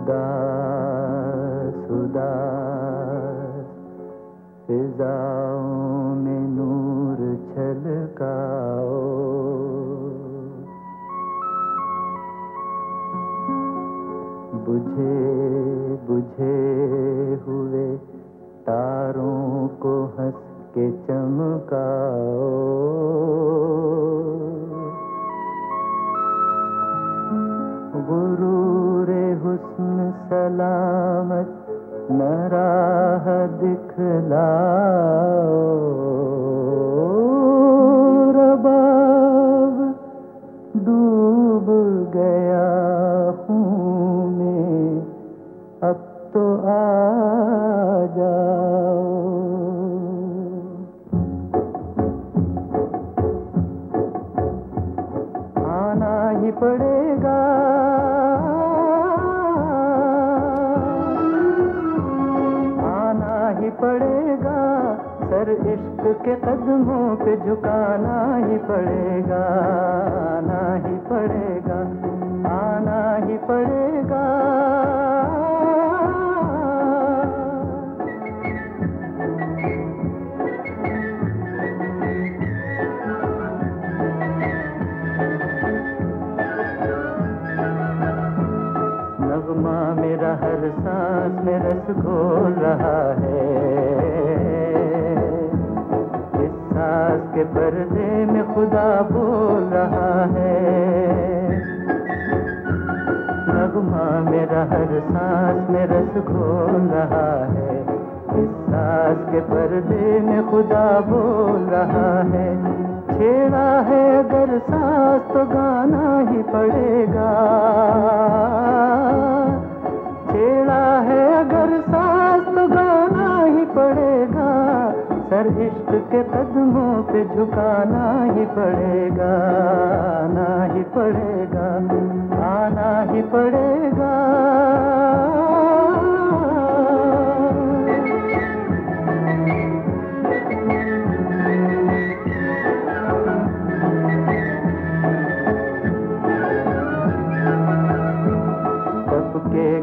उदास उदास फिजाओं में नूर छलकाओ। बुझे बुझे हुए तारों को हंस के चमकाओ। गुरूर हुस्न सलामत न राह दिखलाओ। डूब गया हूँ मैं, अब तो आ जाओ। आना ही पड़ेगा पड़ेगा। सर इश्क के कदमों पे झुकाना ही पड़ेगा। हर सांस में रस घोल रहा है। इस सांस के पर्दे में खुदा बोल रहा है। नगमा मेरा हर सांस में रस घोल रहा है। इस सांस के पर्दे में खुदा बोल रहा है। छेड़ा है अगर सांस तो गाना ही पड़ेगा। के कदमों पे झुकाना ही पड़ेगा आना ही पड़ेगा आना ही पड़ेगा।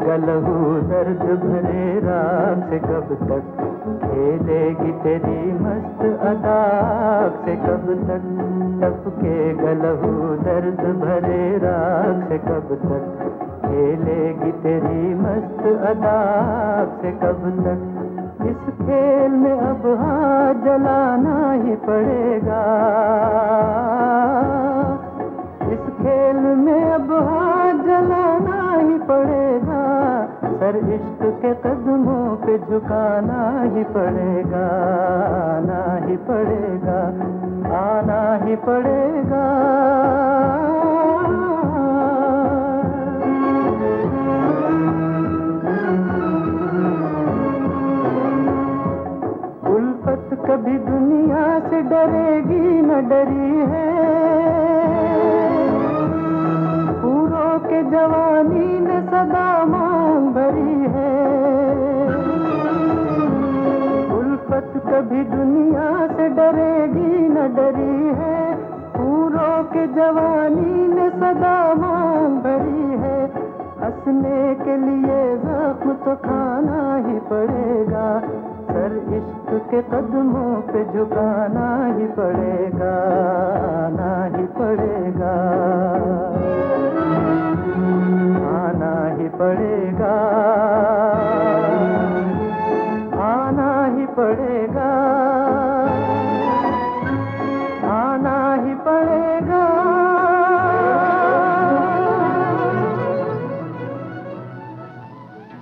गलहू दर्द भरे रात से कब तक खेलेगी तेरी मस्त अदा से कब तक? तब के गलहू दर्द भरे रात से कब तक खेलेगी तेरी मस्त अदा से कब तक? इस खेल में अब हाथ जलाना ही पड़ेगा। सर इश्क के कदमों पे झुकाना ही पड़ेगा, आना ही पड़ेगा, आना ही पड़ेगा। कभी दुनिया से डरेगी, न डरी है। पूरों के जवानी ने सदा भरी है। उल्फत कभी दुनिया से डरेगी, न डरी है। पूरों के जवानी ने सदा मांग भरी है। हंसने के लिए जख्म तो खाना ही पड़ेगा। सर इश्क के कदमों पे झुकाना ही पड़ेगा आना ही पड़ेगा। आना ही पड़ेगा आना ही पड़ेगा।